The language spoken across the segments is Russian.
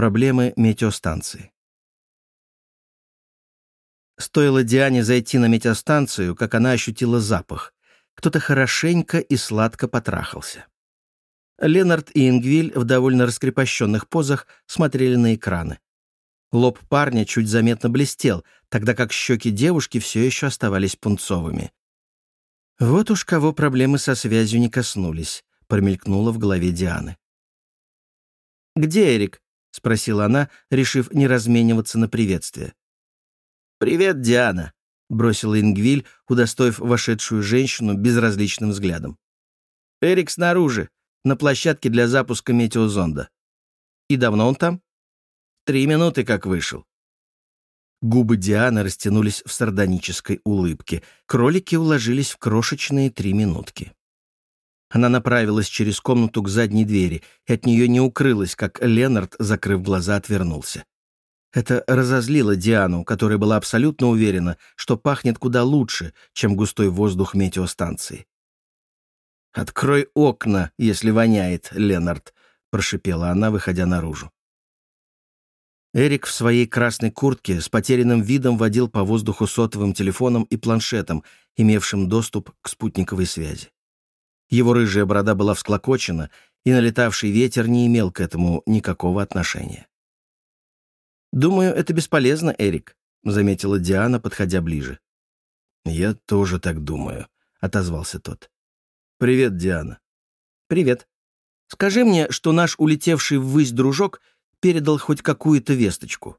Проблемы метеостанции. Стоило Диане зайти на метеостанцию, как она ощутила запах. Кто-то хорошенько и сладко потрахался. Ленард и Ингвиль в довольно раскрепощенных позах смотрели на экраны. Лоб парня чуть заметно блестел, тогда как щеки девушки все еще оставались пунцовыми. «Вот уж кого проблемы со связью не коснулись», — промелькнуло в голове Дианы. «Где Эрик?» — спросила она, решив не размениваться на приветствие. «Привет, Диана», — бросила Ингвиль, удостоив вошедшую женщину безразличным взглядом. «Эрик снаружи на площадке для запуска метеозонда. И давно он там? Три минуты как вышел. Губы Дианы растянулись в сардонической улыбке. Кролики уложились в крошечные три минутки. Она направилась через комнату к задней двери, и от нее не укрылась, как Ленард, закрыв глаза, отвернулся. Это разозлило Диану, которая была абсолютно уверена, что пахнет куда лучше, чем густой воздух метеостанции. «Открой окна, если воняет, Ленард», — прошипела она, выходя наружу. Эрик в своей красной куртке с потерянным видом водил по воздуху сотовым телефоном и планшетом, имевшим доступ к спутниковой связи. Его рыжая борода была всклокочена, и налетавший ветер не имел к этому никакого отношения. «Думаю, это бесполезно, Эрик», — заметила Диана, подходя ближе. «Я тоже так думаю», — отозвался тот. «Привет, Диана». «Привет. Скажи мне, что наш улетевший ввысь дружок передал хоть какую-то весточку».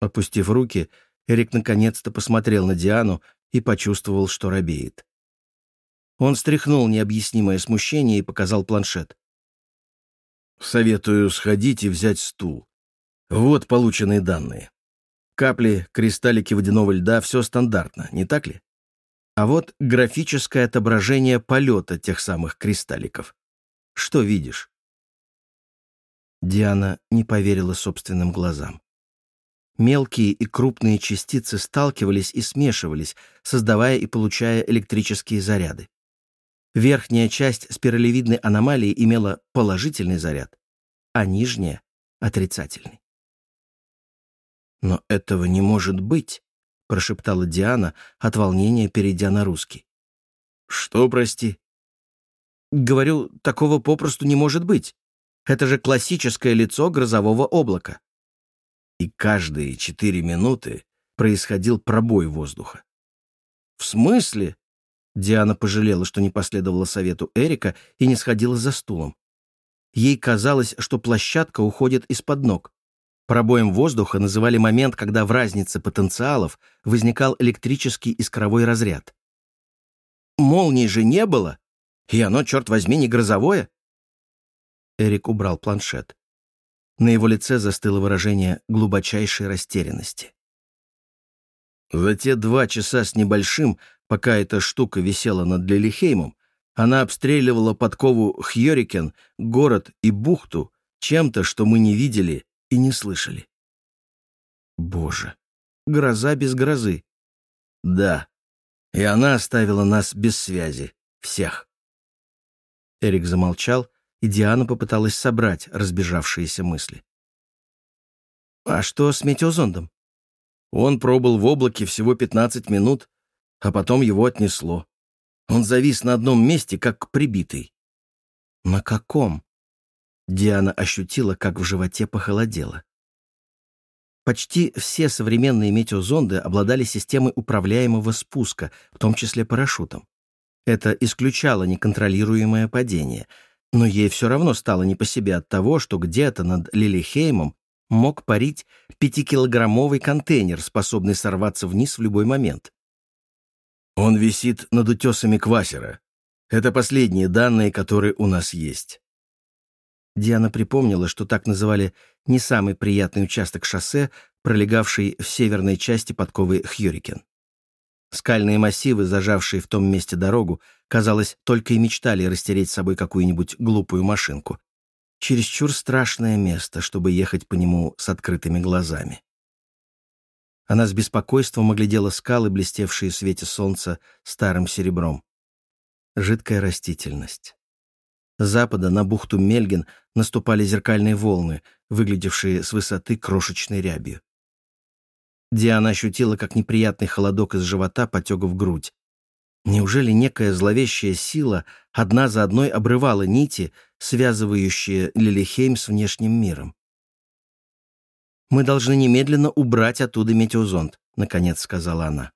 Опустив руки, Эрик наконец-то посмотрел на Диану и почувствовал, что робеет. Он стряхнул необъяснимое смущение и показал планшет. «Советую сходить и взять стул. Вот полученные данные. Капли, кристаллики водяного льда — все стандартно, не так ли? А вот графическое отображение полета тех самых кристалликов. Что видишь? Диана не поверила собственным глазам. Мелкие и крупные частицы сталкивались и смешивались, создавая и получая электрические заряды. Верхняя часть спиралевидной аномалии имела положительный заряд, а нижняя — отрицательный. Но этого не может быть прошептала Диана, от волнения перейдя на русский. «Что, прости?» «Говорю, такого попросту не может быть. Это же классическое лицо грозового облака». И каждые четыре минуты происходил пробой воздуха. «В смысле?» Диана пожалела, что не последовала совету Эрика и не сходила за стулом. Ей казалось, что площадка уходит из-под ног. Пробоем воздуха называли момент, когда в разнице потенциалов возникал электрический искровой разряд. Молнии же не было, и оно, черт возьми, не грозовое. Эрик убрал планшет. На его лице застыло выражение глубочайшей растерянности. За те два часа с небольшим, пока эта штука висела над Лилихеймом, она обстреливала подкову Хьорикен, город и бухту чем-то, что мы не видели и не слышали. Боже, гроза без грозы. Да, и она оставила нас без связи. Всех. Эрик замолчал, и Диана попыталась собрать разбежавшиеся мысли. «А что с метеозондом?» Он пробыл в облаке всего 15 минут, а потом его отнесло. Он завис на одном месте, как прибитый. «На каком?» Диана ощутила, как в животе похолодело. Почти все современные метеозонды обладали системой управляемого спуска, в том числе парашютом. Это исключало неконтролируемое падение, но ей все равно стало не по себе от того, что где-то над Лилихеймом мог парить пятикилограммовый контейнер, способный сорваться вниз в любой момент. «Он висит над утесами Квасера. Это последние данные, которые у нас есть. Диана припомнила, что так называли не самый приятный участок шоссе, пролегавший в северной части подковы Хьюрикен. Скальные массивы, зажавшие в том месте дорогу, казалось, только и мечтали растереть с собой какую-нибудь глупую машинку. Чересчур страшное место, чтобы ехать по нему с открытыми глазами. Она с беспокойством оглядела скалы, блестевшие в свете солнца старым серебром. Жидкая растительность. С запада на бухту Мельген наступали зеркальные волны, выглядевшие с высоты крошечной рябью. Диана ощутила, как неприятный холодок из живота потек в грудь. Неужели некая зловещая сила одна за одной обрывала нити, связывающие Лилихейм с внешним миром? «Мы должны немедленно убрать оттуда метеозонд», — наконец сказала она.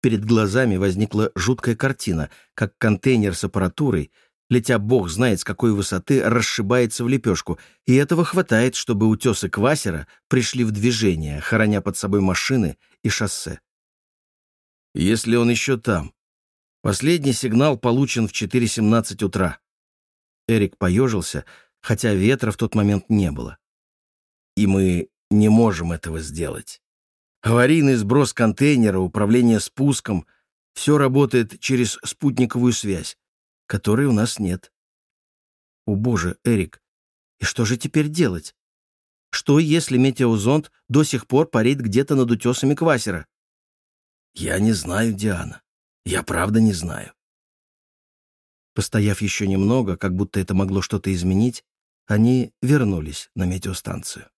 Перед глазами возникла жуткая картина, как контейнер с аппаратурой, летя бог знает с какой высоты, расшибается в лепешку, и этого хватает, чтобы утесы Квасера пришли в движение, хороня под собой машины и шоссе если он еще там. Последний сигнал получен в 4.17 утра. Эрик поежился, хотя ветра в тот момент не было. И мы не можем этого сделать. Аварийный сброс контейнера, управление спуском — все работает через спутниковую связь, которой у нас нет. О боже, Эрик, и что же теперь делать? Что, если метеозонд до сих пор парит где-то над утесами Квасера? «Я не знаю, Диана. Я правда не знаю». Постояв еще немного, как будто это могло что-то изменить, они вернулись на метеостанцию.